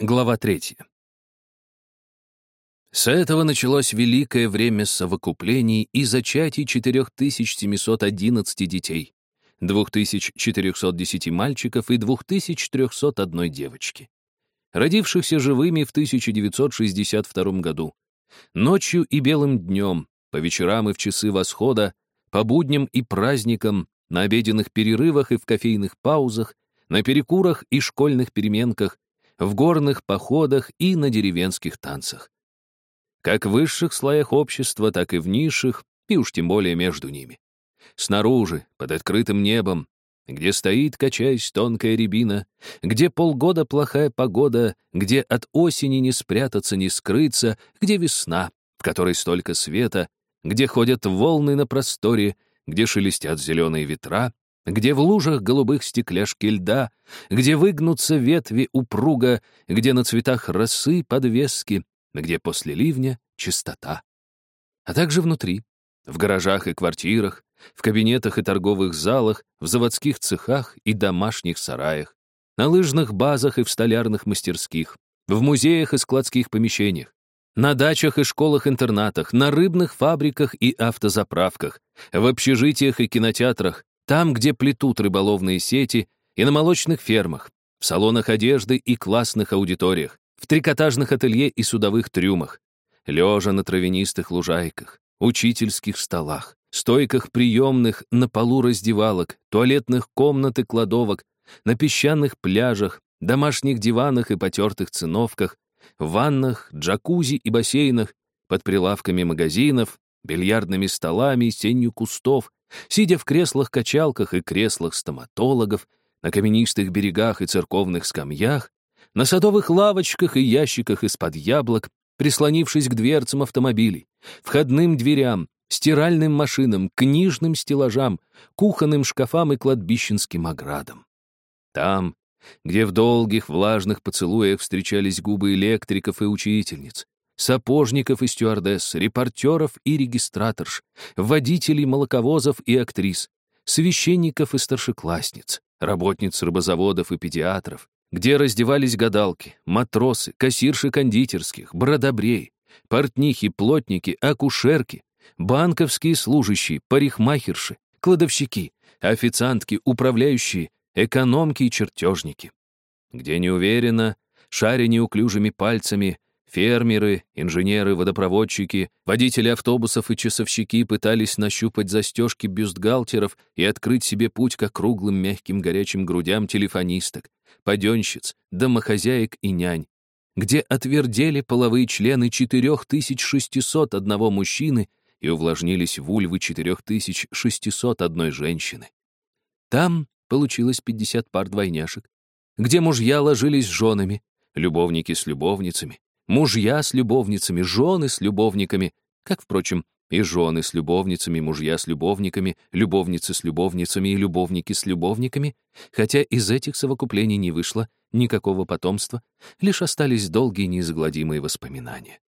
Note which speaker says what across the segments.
Speaker 1: Глава третья. С этого началось великое время совокуплений и зачатий 4711 детей, 2410 мальчиков и 2301 девочки, родившихся живыми в 1962 году, ночью и белым днем, по вечерам и в часы восхода, по будням и праздникам, на обеденных перерывах и в кофейных паузах, на перекурах и школьных переменках, в горных походах и на деревенских танцах. Как в высших слоях общества, так и в низших, и уж тем более между ними. Снаружи, под открытым небом, где стоит, качаясь, тонкая рябина, где полгода плохая погода, где от осени не спрятаться, не скрыться, где весна, в которой столько света, где ходят волны на просторе, где шелестят зеленые ветра, где в лужах голубых стекляшки льда, где выгнутся ветви упруга, где на цветах росы подвески, где после ливня чистота. А также внутри, в гаражах и квартирах, в кабинетах и торговых залах, в заводских цехах и домашних сараях, на лыжных базах и в столярных мастерских, в музеях и складских помещениях, на дачах и школах-интернатах, на рыбных фабриках и автозаправках, в общежитиях и кинотеатрах, там, где плетут рыболовные сети, и на молочных фермах, в салонах одежды и классных аудиториях, в трикотажных ателье и судовых трюмах, лежа на травянистых лужайках, учительских столах, стойках приемных на полу раздевалок, туалетных комнат и кладовок, на песчаных пляжах, домашних диванах и потертых циновках, ваннах, джакузи и бассейнах, под прилавками магазинов, бильярдными столами и сенью кустов, сидя в креслах-качалках и креслах стоматологов, на каменистых берегах и церковных скамьях, на садовых лавочках и ящиках из-под яблок, прислонившись к дверцам автомобилей, входным дверям, стиральным машинам, книжным стеллажам, кухонным шкафам и кладбищенским оградам. Там, где в долгих влажных поцелуях встречались губы электриков и учительниц, сапожников и стюардесс, репортеров и регистраторш, водителей молоковозов и актрис, священников и старшеклассниц, работниц рыбозаводов и педиатров, где раздевались гадалки, матросы, кассирши кондитерских, бродобрей, портнихи, плотники, акушерки, банковские служащие, парикмахерши, кладовщики, официантки, управляющие, экономки и чертежники. Где неуверенно, шаря неуклюжими пальцами, Фермеры, инженеры, водопроводчики, водители автобусов и часовщики пытались нащупать застежки бюстгальтеров и открыть себе путь к округлым мягким горячим грудям телефонисток, паденщиц, домохозяек и нянь, где отвердели половые члены 4601 мужчины и увлажнились вульвы 4601 женщины. Там получилось 50 пар двойняшек, где мужья ложились с женами, любовники с любовницами, Мужья с любовницами, жены с любовниками, как, впрочем, и жены с любовницами, мужья с любовниками, любовницы с любовницами и любовники с любовниками, хотя из этих совокуплений не вышло никакого потомства, лишь остались долгие неизгладимые воспоминания.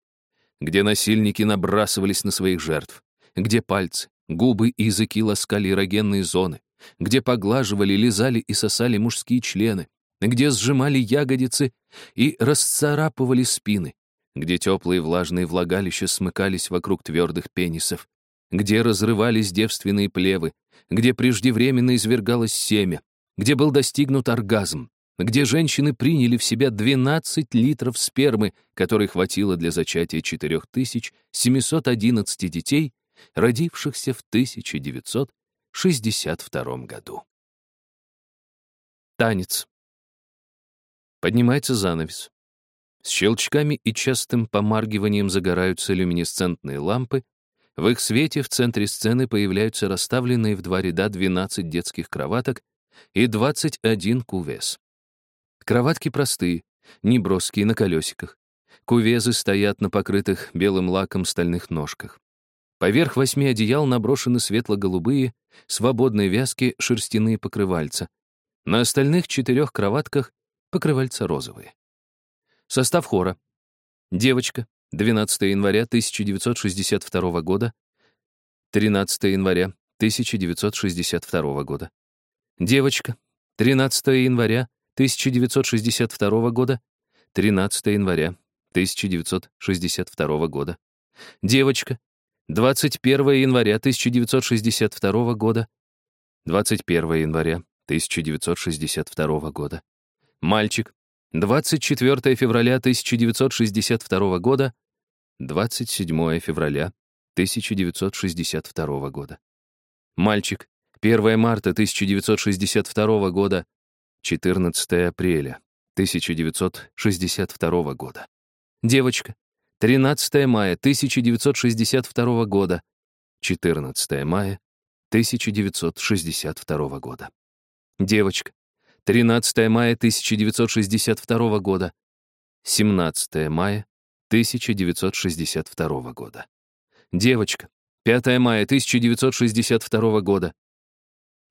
Speaker 1: Где насильники набрасывались на своих жертв, где пальцы, губы и языки ласкали эрогенные зоны, где поглаживали, лизали и сосали мужские члены, где сжимали ягодицы и расцарапывали спины, где теплые влажные влагалища смыкались вокруг твердых пенисов, где разрывались девственные плевы, где преждевременно извергалось семя, где был достигнут оргазм, где женщины приняли в себя 12 литров спермы, которой хватило для зачатия 4711 детей, родившихся в 1962 году. Танец. Поднимается занавес. С щелчками и частым помаргиванием загораются люминесцентные лампы. В их свете в центре сцены появляются расставленные в два ряда 12 детских кроваток и 21 кувес. Кроватки простые, неброские на колесиках. Кувезы стоят на покрытых белым лаком стальных ножках. Поверх восьми одеял наброшены светло-голубые, свободные вязки шерстяные покрывальца. На остальных четырех кроватках покрывальца розовые. Состав хора. Девочка, 12 января 1962 года, 13 января 1962 года. Девочка, 13 января 1962 года, 13 января 1962 года. Девочка, 21 января 1962 года. 21 января 1962 года. Мальчик, 24 февраля 1962 года. 27 февраля 1962 года. Мальчик, 1 марта 1962 года. 14 апреля 1962 года. Девочка, 13 мая 1962 года. 14 мая 1962 года. Девочка, 13 мая 1962 года. 17 мая 1962 года. Девочка, 5 мая 1962 года.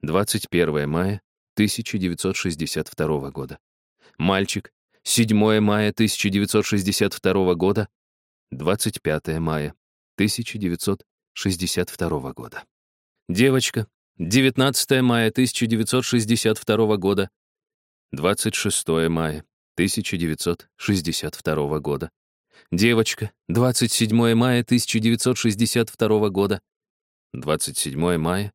Speaker 1: 21 мая 1962 года. Мальчик, 7 мая 1962 года. 25 мая 1962 года. Девочка, 19 мая 1962 года. 26 мая 1962 года. Девочка, 27 мая 1962 года. 27 мая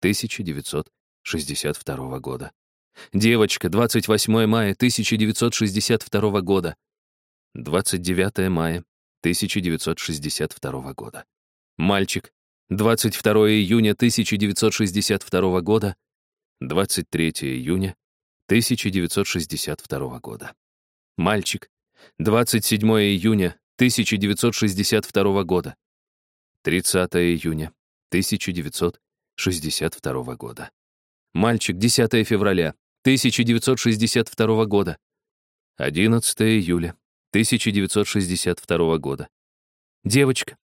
Speaker 1: 1962 года. Девочка, 28 мая 1962 года. 29 мая 1962 года. Мальчик, 22 июня 1962 года. 23 июня 1962 года. Мальчик, 27 июня 1962 года. 30 июня 1962 года. Мальчик, 10 февраля 1962 года. 11 июля 1962 года. Девочка,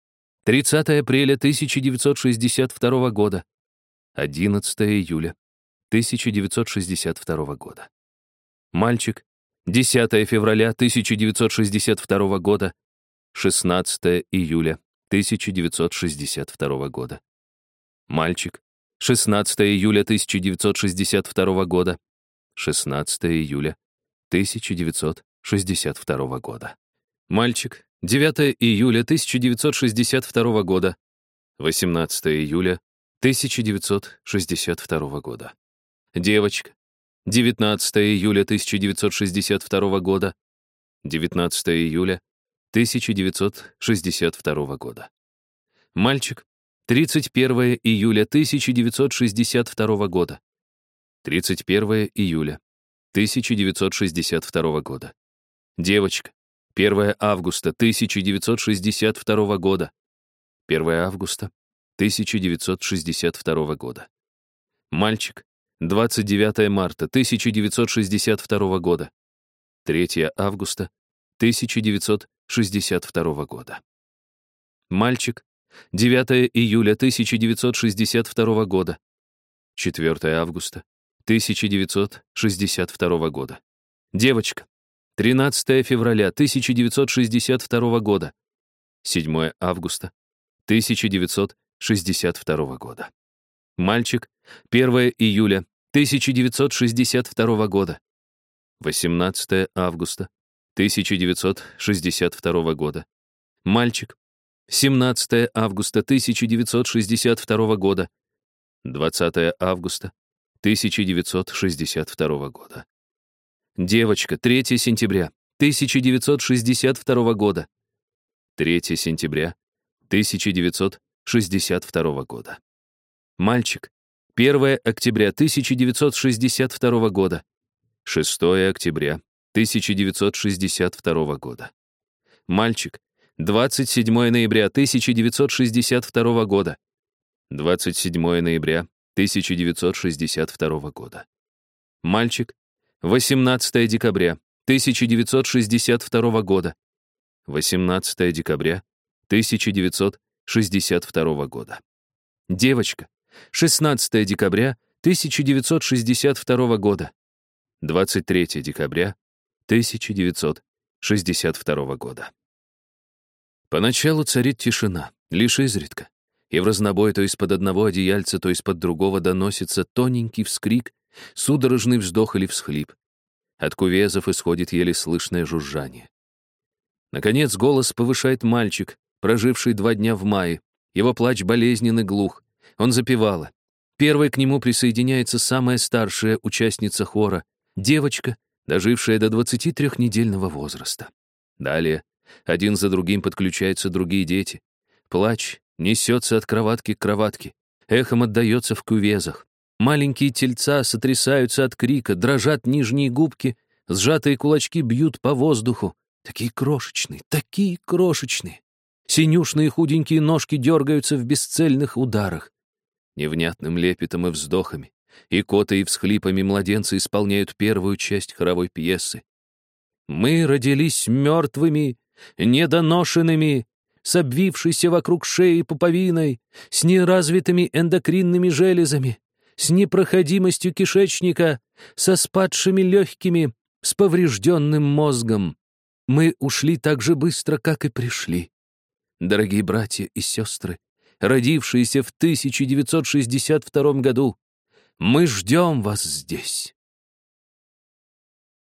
Speaker 1: 30 апреля 1962 года. 11 июля 1962 года. Мальчик, 10 февраля 1962 года. 16 июля 1962 года. Мальчик, 16 июля 1962 года. 16 июля 1962 года. Мальчик, 9 июля 1962 года. 18 июля 1962 года. Девочка, 19 июля 1962 года. 19 июля 1962 года. Мальчик, 31 июля 1962 года. 31 июля 1962 года. Девочка, 1 августа 1962 года. 1 августа 1962 года. Мальчик, 29 марта 1962 года. 3 августа 1962 года. Мальчик, 9 июля 1962 года. 4 августа 1962 года. Девочка, 13 февраля 1962 года. 7 августа 1962 года. Мальчик, 1 июля 1962 года. 18 августа 1962 года. Мальчик, 17 августа 1962 года. 20 августа 1962 года. Девочка, 3 сентября 1962 года. 3 сентября 1962 года. Мальчик, 1 октября 1962 года. 6 октября 1962 года. Мальчик, 27 ноября 1962 года. 27 ноября 1962 года. Мальчик, 18 декабря 1962 года. 18 декабря 1962 года. Девочка, 16 декабря 1962 года. 23 декабря 1962 года. Поначалу царит тишина, лишь изредка и в разнобой то из-под одного одеяльца, то из-под другого доносится тоненький вскрик, судорожный вздох или всхлип. От кувезов исходит еле слышное жужжание. Наконец голос повышает мальчик, проживший два дня в мае. Его плач болезненный глух. Он запевала. Первой к нему присоединяется самая старшая участница хора, девочка, дожившая до 23-недельного возраста. Далее один за другим подключаются другие дети. Плач несется от кроватки к кроватке, эхом отдается в кувезах. Маленькие тельца сотрясаются от крика, дрожат нижние губки, сжатые кулачки бьют по воздуху. Такие крошечные, такие крошечные. Синюшные худенькие ножки дергаются в бесцельных ударах. Невнятным лепетом и вздохами, и коты и всхлипами младенцы исполняют первую часть хоровой пьесы. Мы родились мертвыми, недоношенными, с обвившейся вокруг шеи пуповиной, с неразвитыми эндокринными железами, с непроходимостью кишечника, со спадшими легкими, с поврежденным мозгом. Мы ушли так же быстро, как и пришли. Дорогие братья и сестры, родившиеся в 1962 году, мы ждем вас здесь.